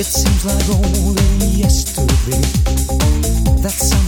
it seems like only yesterday, that